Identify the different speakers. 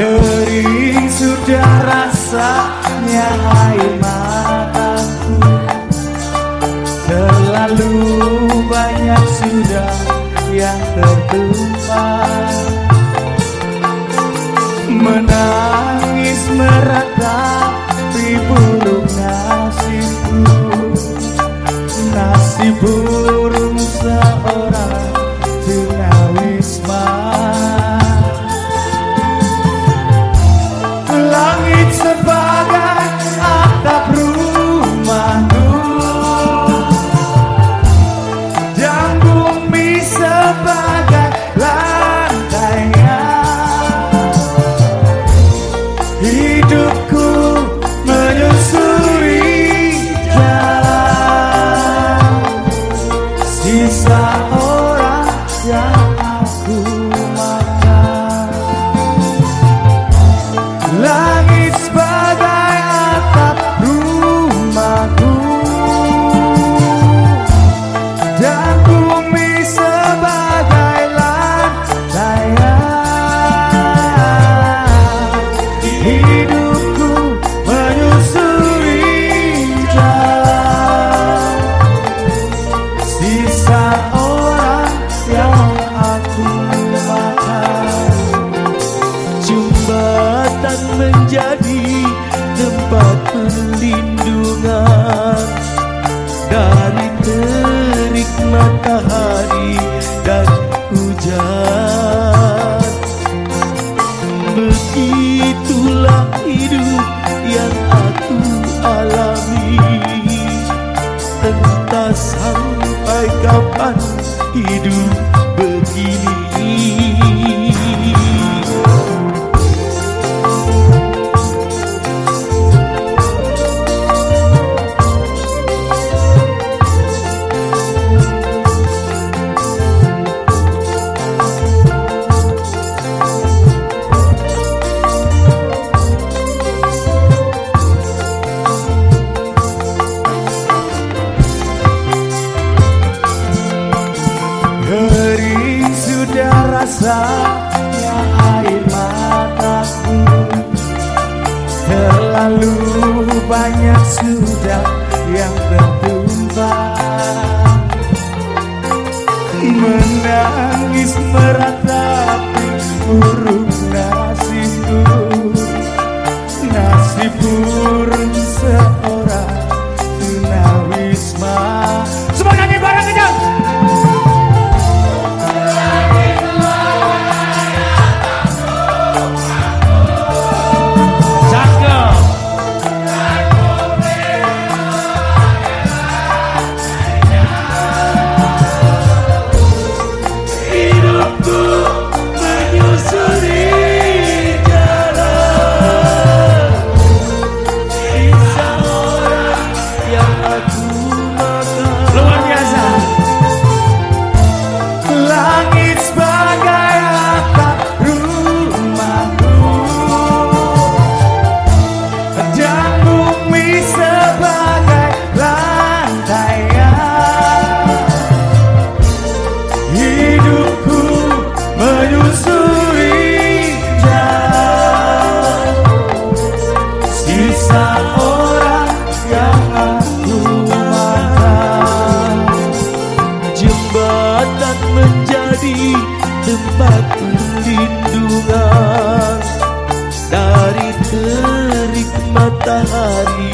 Speaker 1: Querido sudah rasanya air mataku. Terlalu banyak sudah yang tertumpah Menangis meratapi Hidupku menyusuri jalan. Sisa orang yang
Speaker 2: sampai kapan hidup begini
Speaker 1: rasanya air mataku Terlalu banyak sudah yang tertumpah Menangis perlindungan dari terik matahari.